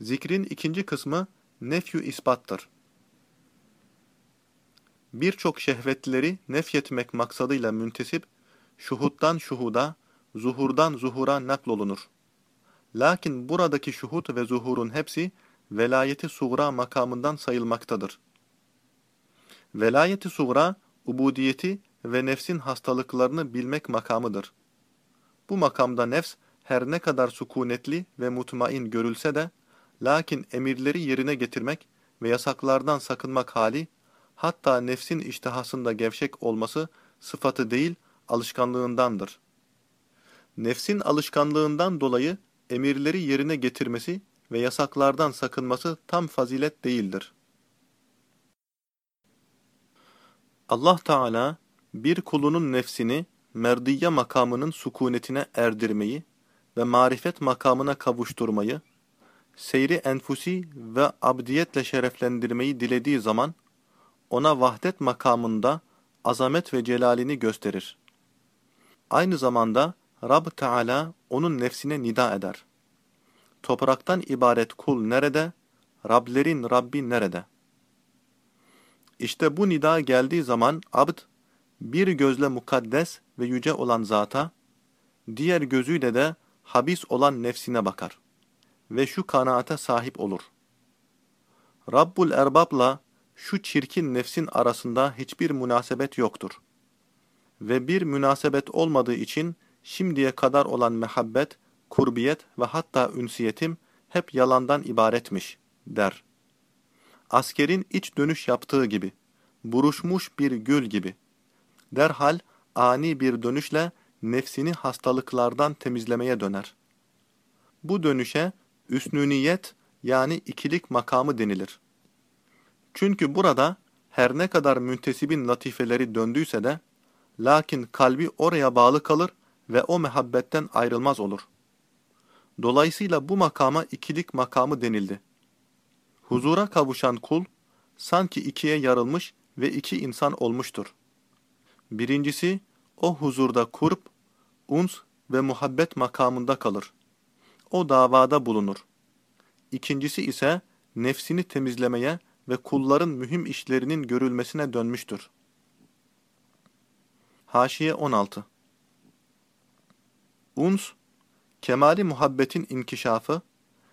Zikrin ikinci kısmı nefyu ispattır. Birçok şehvetleri nefyetmek maksadıyla müntesip, şuhuttan şuhuda, zuhurdan zuhura naklolunur. Lakin buradaki şuhut ve zuhurun hepsi velayeti suğra makamından sayılmaktadır. Velayeti suğra, ubudiyeti ve nefsin hastalıklarını bilmek makamıdır. Bu makamda nefs her ne kadar sukunetli ve mutmain görülse de, lakin emirleri yerine getirmek ve yasaklardan sakınmak hali, hatta nefsin iştihasında gevşek olması sıfatı değil, alışkanlığındandır. Nefsin alışkanlığından dolayı emirleri yerine getirmesi ve yasaklardan sakınması tam fazilet değildir. Allah Teala bir kulunun nefsini merdiye makamının sukunetine erdirmeyi ve marifet makamına kavuşturmayı, seyri enfusi ve abdiyetle şereflendirmeyi dilediği zaman, ona vahdet makamında azamet ve celalini gösterir. Aynı zamanda Rab Teala onun nefsine nida eder. Topraktan ibaret kul nerede? Rablerin Rabbi nerede? İşte bu nida geldiği zaman abd, bir gözle mukaddes ve yüce olan zata, diğer gözüyle de habis olan nefsine bakar ve şu kanaate sahip olur. Rabbul Erbab'la şu çirkin nefsin arasında hiçbir münasebet yoktur. Ve bir münasebet olmadığı için şimdiye kadar olan mehabbet, kurbiyet ve hatta ünsiyetim hep yalandan ibaretmiş, der. Askerin iç dönüş yaptığı gibi, buruşmuş bir gül gibi. Derhal ani bir dönüşle nefsini hastalıklardan temizlemeye döner. Bu dönüşe üsnüniyet yani ikilik makamı denilir. Çünkü burada her ne kadar müntesibin latifeleri döndüyse de, lakin kalbi oraya bağlı kalır ve o mehabbetten ayrılmaz olur. Dolayısıyla bu makama ikilik makamı denildi. Huzura kavuşan kul, sanki ikiye yarılmış ve iki insan olmuştur. Birincisi, o huzurda kurp, uns ve muhabbet makamında kalır. O davada bulunur. İkincisi ise nefsini temizlemeye ve kulların mühim işlerinin görülmesine dönmüştür. Haşiye 16 Uns, kemali muhabbetin inkişafı,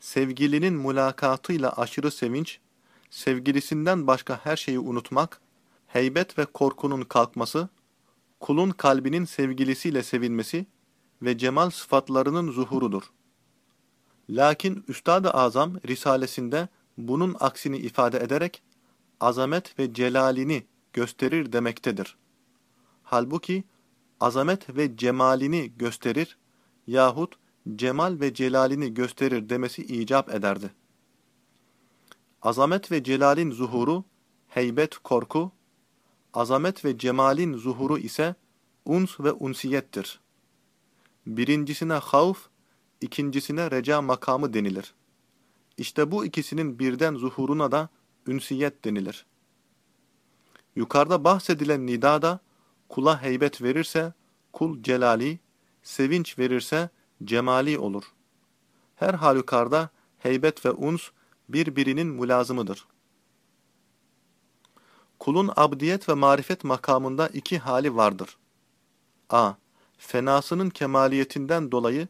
sevgilinin mülakatıyla aşırı sevinç, sevgilisinden başka her şeyi unutmak, heybet ve korkunun kalkması, kulun kalbinin sevgilisiyle sevinmesi ve cemal sıfatlarının zuhurudur. Lakin Üstad-ı Azam Risalesinde bunun aksini ifade ederek azamet ve celalini gösterir demektedir. Halbuki azamet ve cemalini gösterir yahut cemal ve celalini gösterir demesi icap ederdi. Azamet ve celalin zuhuru, heybet korku, azamet ve cemalin zuhuru ise uns ve unsiyettir. Birincisine havf, ikincisine reca makamı denilir. İşte bu ikisinin birden zuhuruna da ünsiyet denilir. Yukarıda bahsedilen nida da kula heybet verirse kul celali, sevinç verirse cemali olur. Her halükarda heybet ve uns birbirinin mülazımıdır. Kulun abdiyet ve marifet makamında iki hali vardır. a. Fenasının kemaliyetinden dolayı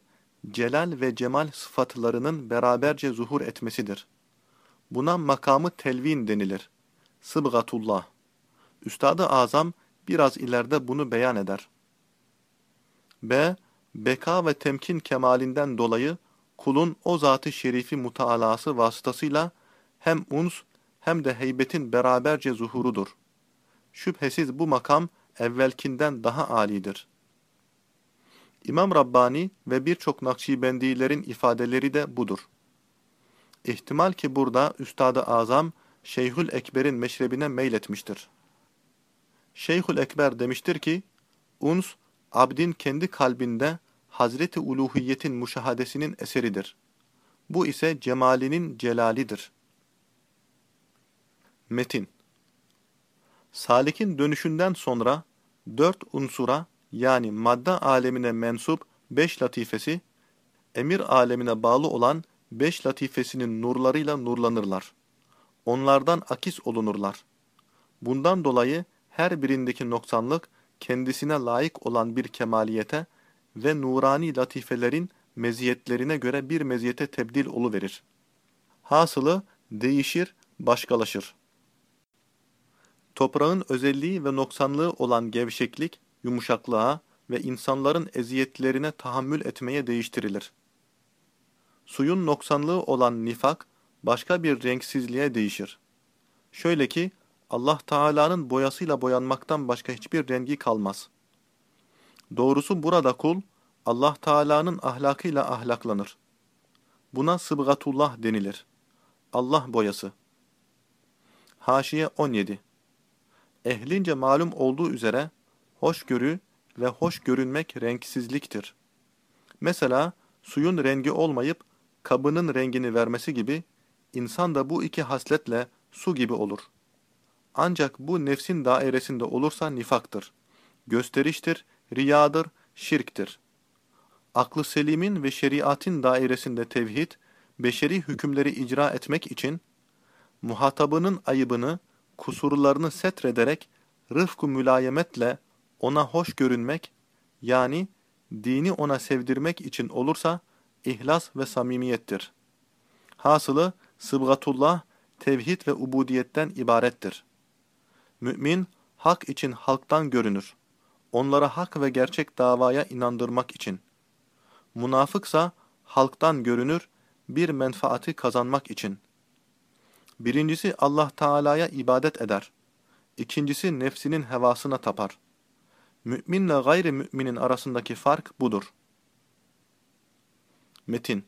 celal ve cemal sıfatlarının beraberce zuhur etmesidir. Buna makamı telvin denilir. Sıbgatullah. Üstad-ı Azam biraz ileride bunu beyan eder. B. Beka ve temkin kemalinden dolayı kulun o zatı şerifi mutaalası vasıtasıyla hem uns hem de heybetin beraberce zuhurudur. Şüphesiz bu makam evvelkinden daha alidir. İmam Rabbani ve birçok Nakşibendilerin ifadeleri de budur. İhtimal ki burada Üstad-ı Azam Şeyhül Ekber'in meşrebine meyletmiştir. Şeyhül Ekber demiştir ki, uns, abdin kendi kalbinde Hazreti Uluhiyetin müşahadesinin eseridir. Bu ise cemalinin celalidir. Metin Salik'in dönüşünden sonra dört unsura yani madde alemine mensup beş latifesi, emir alemine bağlı olan beş latifesinin nurlarıyla nurlanırlar. Onlardan akis olunurlar. Bundan dolayı her birindeki noksanlık kendisine layık olan bir kemaliyete ve nurani latifelerin meziyetlerine göre bir meziyete tebdil oluverir. Hasılı değişir, başkalaşır. Toprağın özelliği ve noksanlığı olan gevşeklik, yumuşaklığa ve insanların eziyetlerine tahammül etmeye değiştirilir. Suyun noksanlığı olan nifak, başka bir renksizliğe değişir. Şöyle ki, Allah Teala'nın boyasıyla boyanmaktan başka hiçbir rengi kalmaz. Doğrusu burada kul, Allah Teala'nın ahlakıyla ahlaklanır. Buna sıbgatullah denilir. Allah boyası. Haşiye 17 Ehlince malum olduğu üzere, hoşgörü ve hoş görünmek renksizliktir. Mesela, suyun rengi olmayıp, kabının rengini vermesi gibi, insan da bu iki hasletle su gibi olur. Ancak bu nefsin dairesinde olursa nifaktır. Gösteriştir, riyadır, şirktir. Aklı selimin ve şeriatin dairesinde tevhid, beşeri hükümleri icra etmek için, muhatabının ayıbını, kusurlarını setrederek, rıfkı mülayemetle ona hoş görünmek, yani dini ona sevdirmek için olursa, ihlas ve samimiyettir. Hasılı, sıbgatullah, tevhid ve ubudiyetten ibarettir. Mümin, hak için halktan görünür. Onlara hak ve gerçek davaya inandırmak için. Münafıksa halktan görünür, bir menfaati kazanmak için. Birincisi Allah Teala'ya ibadet eder. İkincisi nefsinin hevasına tapar. Müminle gayri müminin arasındaki fark budur. Metin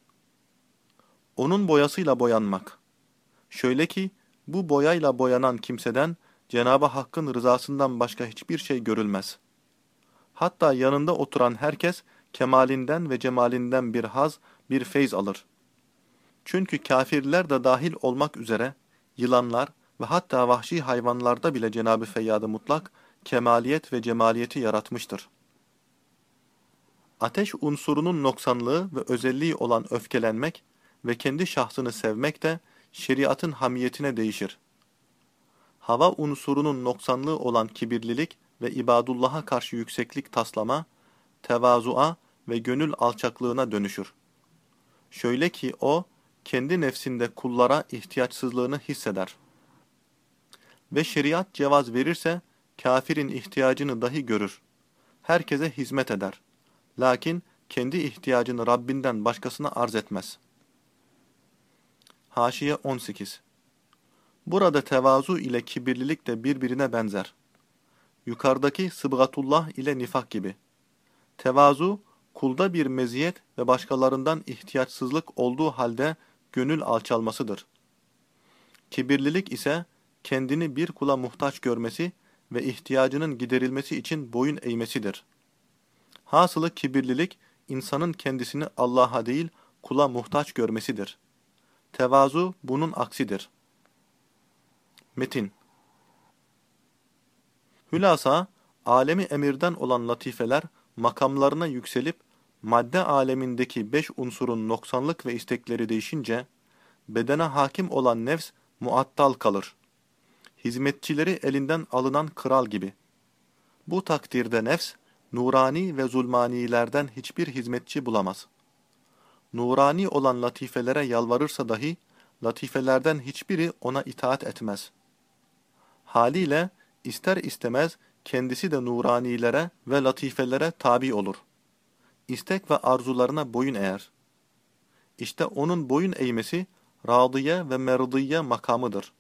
Onun boyasıyla boyanmak. Şöyle ki, bu boyayla boyanan kimseden Cenab-ı Hakk'ın rızasından başka hiçbir şey görülmez. Hatta yanında oturan herkes kemalinden ve cemalinden bir haz, bir feyz alır. Çünkü kafirler de dahil olmak üzere yılanlar ve hatta vahşi hayvanlarda bile Cenab-ı Feyyad-ı Mutlak kemaliyet ve cemaliyeti yaratmıştır. Ateş unsurunun noksanlığı ve özelliği olan öfkelenmek ve kendi şahsını sevmek de şeriatın hamiyetine değişir. Hava unsurunun noksanlığı olan kibirlilik ve ibadullah'a karşı yükseklik taslama, tevazu'a ve gönül alçaklığına dönüşür. Şöyle ki o, kendi nefsinde kullara ihtiyaçsızlığını hisseder. Ve şeriat cevaz verirse, kafirin ihtiyacını dahi görür. Herkese hizmet eder. Lakin kendi ihtiyacını Rabbinden başkasına arz etmez. Haşiye 18 Burada tevazu ile kibirlilik de birbirine benzer. Yukarıdaki sıbgatullah ile nifak gibi. Tevazu, kulda bir meziyet ve başkalarından ihtiyaçsızlık olduğu halde gönül alçalmasıdır. Kibirlilik ise kendini bir kula muhtaç görmesi ve ihtiyacının giderilmesi için boyun eğmesidir. Hasılı kibirlilik, insanın kendisini Allah'a değil kula muhtaç görmesidir. Tevazu bunun aksidir. Metin Hülasa, alemi emirden olan latifeler makamlarına yükselip madde alemindeki beş unsurun noksanlık ve istekleri değişince bedene hakim olan nefs muattal kalır. Hizmetçileri elinden alınan kral gibi. Bu takdirde nefs, nurani ve zulmanilerden hiçbir hizmetçi bulamaz. Nurani olan latifelere yalvarırsa dahi, latifelerden hiçbiri ona itaat etmez. Haliyle, ister istemez kendisi de nuranilere ve latifelere tabi olur. İstek ve arzularına boyun eğer. İşte onun boyun eğmesi, radiye ve merdiye makamıdır.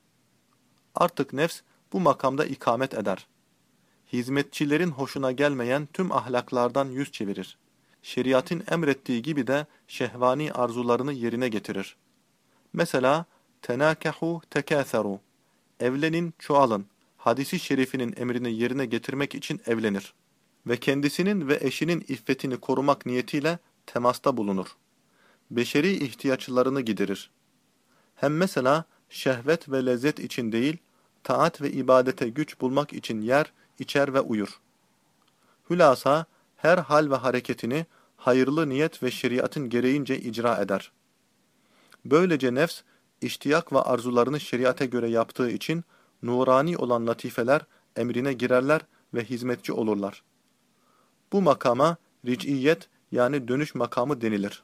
Artık nefs bu makamda ikamet eder. Hizmetçilerin hoşuna gelmeyen tüm ahlaklardan yüz çevirir. Şeriatın emrettiği gibi de şehvani arzularını yerine getirir. Mesela, tenâkehu tekâtheru, evlenin, çoğalın, hadisi şerifinin emrini yerine getirmek için evlenir. Ve kendisinin ve eşinin iffetini korumak niyetiyle temasta bulunur. Beşeri ihtiyaçlarını giderir. Hem mesela şehvet ve lezzet için değil, taat ve ibadete güç bulmak için yer, içer ve uyur. Hülasa, her hal ve hareketini hayırlı niyet ve şeriatın gereğince icra eder. Böylece nefs, iştiyak ve arzularını şeriate göre yaptığı için nurani olan latifeler emrine girerler ve hizmetçi olurlar. Bu makama ric'iyet yani dönüş makamı denilir.